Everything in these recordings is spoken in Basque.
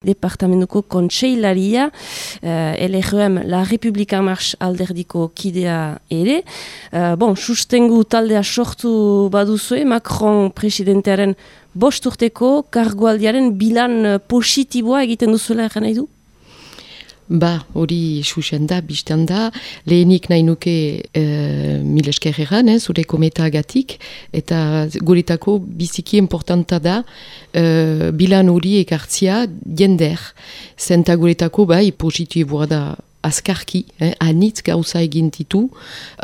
departamentuko kontseilaria, uh, LRM, La Republika Mars alderdiko kidea ere. Uh, bon, sustengu taldea sortu baduzue, Macron presidentearen bosturteko kargualdiaren bilan positiboa egiten duzuela egin nahi du? Ba, hori susen da, biztan da, lehenik nahi nuke e, mil esker egan, eh, zure kometa agatik, eta guretako biziki importanta da e, bilan hori ekartzia jender. Zenta guretako, bai, positiboa da azkarki, eh, anitz gauza egin ditu,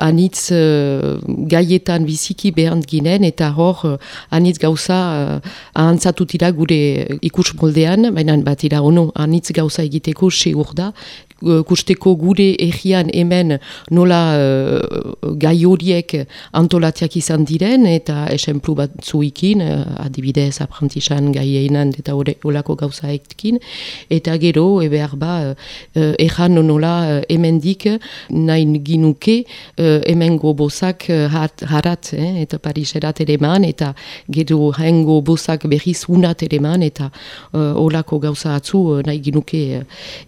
anitz uh, gaietan biziki behar ginen, eta hor uh, anitz gauza uh, ahantzatutira gure ikus moldean, baina bat ira ono, anitz gauza egiteko se da, kusteko gure egian hemen nola uh, gai horiek antolatiak izan diren, eta esenplu bat zuikin, uh, adibidez aprantisan gai einan eta olako gauza eta gero, eber ba, uh, ejan nola uh, emendik nain ginuke uh, emengo bozak uh, harat, eh, eta Pariserat ere man, eta gero hengo bozak berriz unat ere man, eta uh, olako gauza atzu uh, nahi ginuke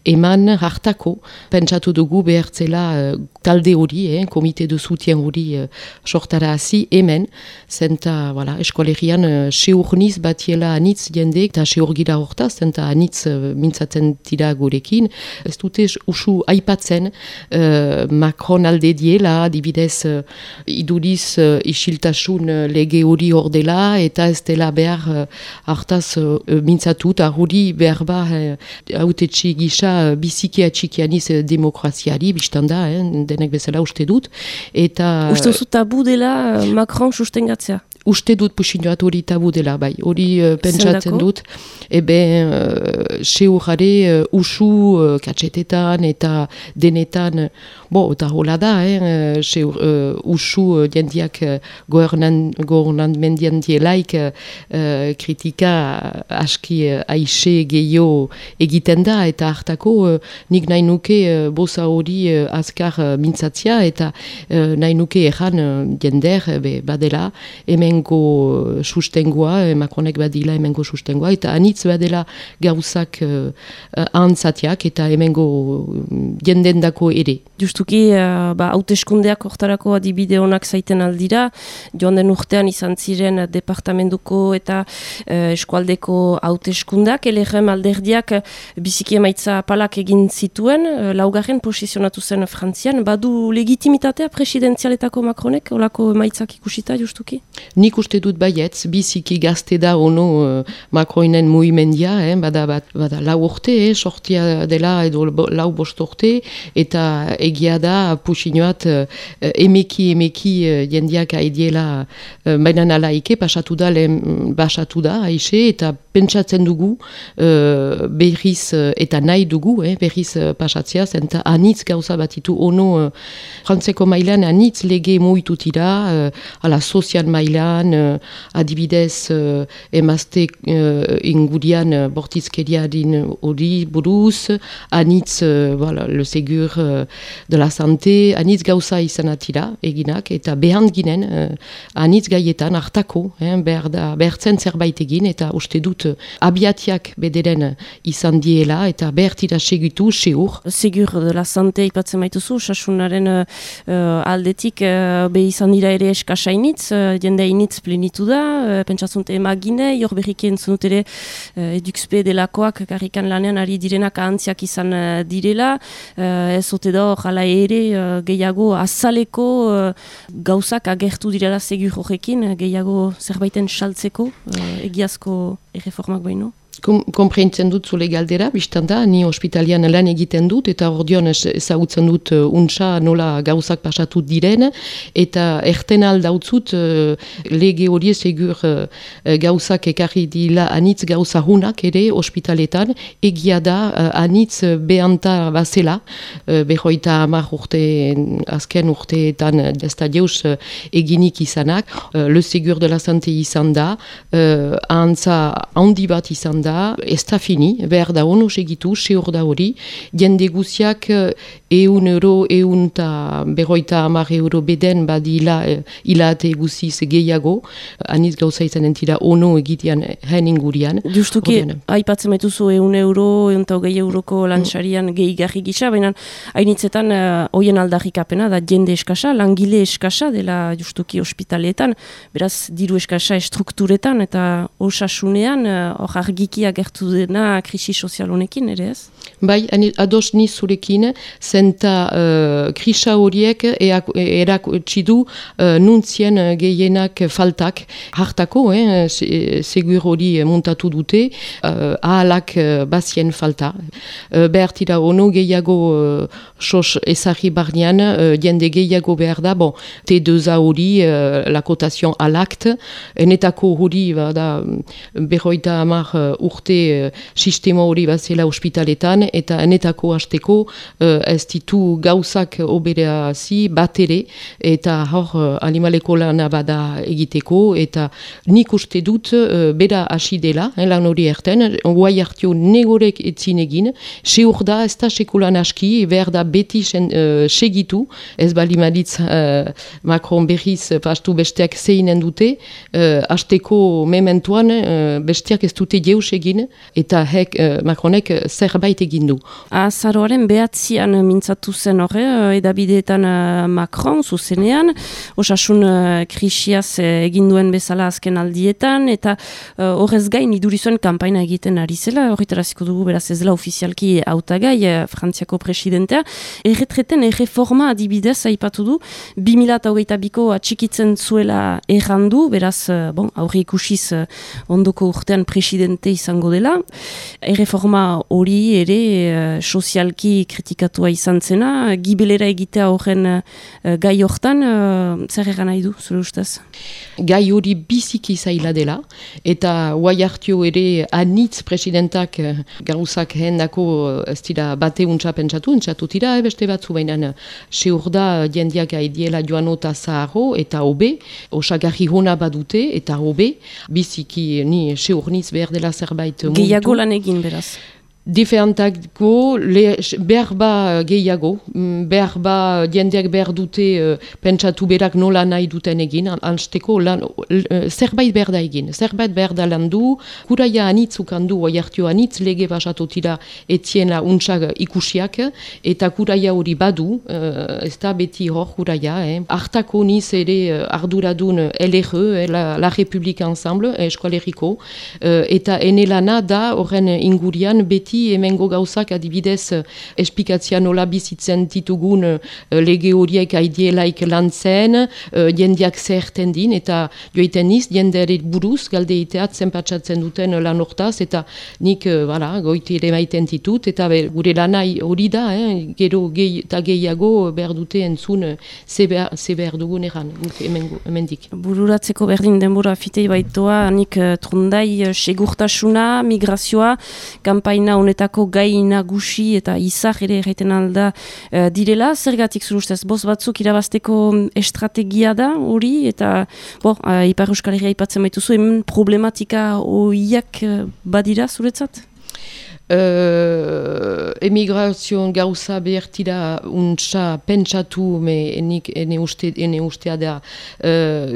eman hartako. Pentsatu dugu behertzela uh, talde hori, eh, komite de zutien hori uh, sortara hasi hemen, zenta voilà, eskolerian uh, seurniz batiela anitz jende, eta seurgira hortaz, zenta anitz uh, mintzatzen tira gurekin, ez dute usu aipatzen uh, Macron alde diela, dibidez uh, iduriz uh, isiltasun uh, lege hori hor dela, eta ez dela behar uh, hartaz uh, mintzatu, eta hori behar ba haute uh, gisa uh, biziki atxikianiz uh, demokraziari, biztanda, eh, denek bezala uste dut. Eta, uste zu tabu dela Macron sustengatzea? Uste dut pusinoat hori tabu dela, bai, hori uh, pentsatzen dut. Ebe, uh, seur jare, uh, usu, uh, katsetetan eta denetan, bo, eta hola da, eh, seur, uh, usu uh, jendiak uh, goernan mendian dielaik uh, kritika aski uh, aixe gehiago egiten da, eta hartako uh, nik nahi nuke uh, bosa hori uh, azkar uh, mintzatzia, eta uh, nahi nuke ejan uh, jender, be, badela, hemen emengo sustengoa, Macronek badila emengo sustengoa, eta anitz badela gauzak uh, antzatiak eta emengo jendendako ere. Justuki, uh, ba, hauteskundeak hortarako adibide honak zaiten aldira, joan den urtean izan ziren departamentuko eta uh, eskualdeko hauteskundak, LRM alderdiak biziki emaitza palak egin zituen, uh, laugarren posizionatu zen Frantzian, badu legitimitatea presidenzialetako Macronek, olako emaitzak ikusita, justuki? Nik uste dut baietz, biziki gazte da ono uh, Macroinen muimendia, eh, bada, bada lau urte, eh, sortia dela edo lau bost urte, eta egia da pusinoat uh, emeki emeki uh, jendiak haidiela uh, baina nala ike, pasatu da, lehen, pasatu da, haixe, eta pentsatzen dugu uh, berriz uh, eta nahi dugu, eh, berriz uh, pasatzea, zenta anitz gauza batitu ono uh, frantzeko mailan anitz lege muitutira, uh, ala sozial mailan, uh, adibidez uh, emazte uh, ingudian uh, bortizkeria din hori buruz, anitz uh, voilà, le segur uh, de la santé, anitz gauza izan atira eginak, eta behant ginen uh, anitz gaietan hartako, eh, behartzen zerbait egin, eta uste dut uh, abiatiak bederen izan diela, eta behartira segitu, seur. Segur de la santé ipatzen maituzu, sasunaren uh, aldetik uh, be izan dira ere eskasainitz, uh, jende initz plenitu da, uh, pentsatzunt emagine, jor berrik entzunut ere uh, edukspe delakoak karrikan lanean ari direnak ahantziak izan direla, uh, ez ote da jala ere uh, gehiago azaleko uh, gauzak agertu direla segur horrekin, gehiago zerbaiten saltzeko, egiazko erreformak baino? Kompreintzen dut zule galdera, biztan da, ni ospitalian lan egiten dut, eta ordion ezagutzen dut uh, untsa nola gauzak pasatu diren, eta erten aldautzut uh, lege hori segur uh, gauzak ekarri dila anitz gauza hunak ere ospitaletan, egia da uh, anitz behanta bazela, uh, behoita amar urte, azken urteetan desta deus uh, eginik izanak, uh, le segur de la sante izan da, uh, antza handi bat izan da, da, ez da fini, behar da ono segitu, seur da hori, jende guziak eun euro, eun eta berroita amar euro beden badi ila, ila ate guziz gehiago, aniz gauza izan entira ono egitean hen ingurian. Justuki, haipatzen betuzu eun euro, eun eta gehi euroko lanxarian gehi garri gisa, baina hainitzetan hoien uh, aldarrikapena da jende eskasa, langile eskasa dela justuki ospitaleetan, beraz diru eskasa estrukturetan eta osasunean hor uh, argiki agertu dena krisi sozial honekin, ere ez? Bai, uh, krisa gehienak faltak hartako, eh, muntatu dute, bazien falta. Uh, ono gehiago uh, sos da, bon, T2A hori, la kotazion alakt, enetako hori, da, berroita amar urte uh, sistema hori bazela ospitaletan, eta enetako hasteko uh, ez ditu gauzak oberea zi bat ere eta hor uh, animaleko lana bada egiteko eta nik uste dut uh, bera hasi dela eh, lan hori erten, guai hartio negorek etzin egin, se da ez da sekulan aski, behar da beti sen, uh, segitu, ez bali maditz uh, Macron berriz pastu besteak zeinen dute, uh, hasteko mementuan uh, besteak ez dute jeus egin eta hek, uh, Macronek zerbait egin du. Azaroaren behatzian mintzatu zen horre, eh, edabideetan eh, Macron zuzenean, osasun krisiaz egin duen bezala azken aldietan, eta horrez gain idurizuen kampaina egiten ari zela, horretaraziko dugu beraz ez dela ofizialki autagai, uh, frantziako presidentea, erretreten erreforma adibidez aipatu du, 2008 biko atxikitzen zuela errandu, beraz, bon, aurre ikusiz ondoko urtean presidente izango dela, erreforma hori ere uh, sozialki kritikatua izan zena, gibelera egitea horren uh, gai hortan, uh, zer egan nahi du, zure ustez? Gai hori biziki zaila dela, eta guai hartio ere anitz presidentak uh, gauzak hendako uh, ez dira bate untsa pentsatu, entzatu tira, beste batzu baina se urda jendiak haidiela joan ota zaharo eta obe, osagarri hona badute eta obe, biziki ni se urniz behar dela zerbait Gehiago lan beraz diferentako behar ba gehiago, mm, behar ba jendeak behar dute uh, pentsatu berak nola nahi duten egin, ansteko lan, uh, zerbait behar da egin, zerbait behar da lan du, kuraia anitzuk handu, oiartio anitz lege basatotira etziena untsak ikusiak, eta kuraia hori badu, uh, ez da beti hor kuraia, eh. hartako niz ere uh, arduradun LRE, eh, la, la Republika Ensemble, eh, eskualeriko, uh, eta enelana da horren ingurian beti beti hemengo gauzak adibidez eh, espikatzia nola bizitzen ditugun uh, lege horiek aidielaik lan zen, uh, jendeak zerten din, eta joiten niz, jendeare buruz, galde iteat zenpatsatzen duten lan hortaz, eta nik, uh, voilà, goiti ere maiten ditut, eta be, gure lanai hori da, eh, gero gehi, eta gehiago behar dute entzun ze behar dugun eran, hemendik. Bururatzeko berdin denbora fitei baitoa, nik uh, trundai segurtasuna, migrazioa, kampaina honetako gai nagusi eta izar ere erraiten alda uh, direla, zergatik zuru ustez, boz batzuk irabazteko mm, estrategia da hori, eta bo, uh, Ipar Euskal Herria ipatzen baituzu, hemen problematika oiak uh, badira zuretzat? Uh, emigrazioan gauza behertira untsa pentsatu me enik ene, uste, ene ustea da uh,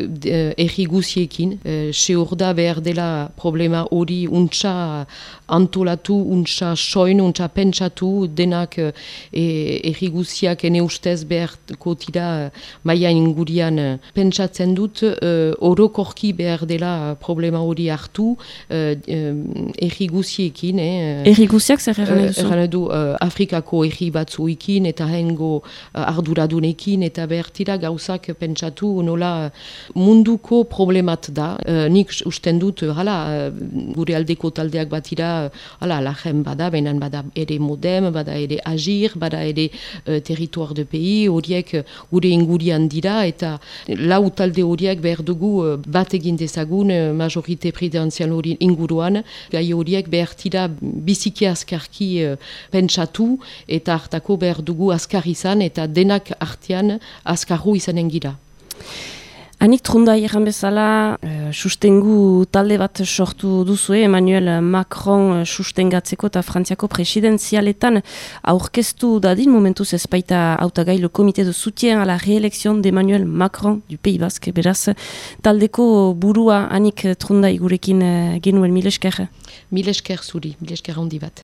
erri guziekin. Uh, se da behar dela problema hori untsa antolatu, untsa soin, untsa pentsatu denak uh, erri guziak ene ustez beharko tira maia ingurian pentsatzen dut uh, orokorki behar dela problema hori hartu uh, erri guziekin. Eh, Erri guziak zer erran duzu? Erran du uh, Afrikako erri batzuekin eta hengo uh, arduradunekin eta behertira gauzak pentsatu nola munduko problemat da. Uh, nik usten dut, hala, gure aldeko taldeak batira, hala, lachen bada, benan bada ere modem, bada ere agir, bada ere uh, territoar de pei, horiek gure ingurian dira eta lau talde horiek behar dugu uh, bat egin dezagun uh, majorite presidenzial hori inguruan, gai horiek behertira bizik biziki azkarki uh, pentsatu eta hartako behar dugu azkar izan eta denak artean azkarru izanen gira. Anik trunda iran bezala, uh, sustengu talde bat sortu duzue, Emmanuel Macron uh, sustengatzeko eta frantziako presidenzialetan aurkeztu dadin momentuz ezpaita autagai le komite de soutien a la reelekzion de Emmanuel Macron du Pays Basque, beraz taldeko burua anik trunda igurekin uh, genuen milesker. Milesker zuri, milesker handi bat.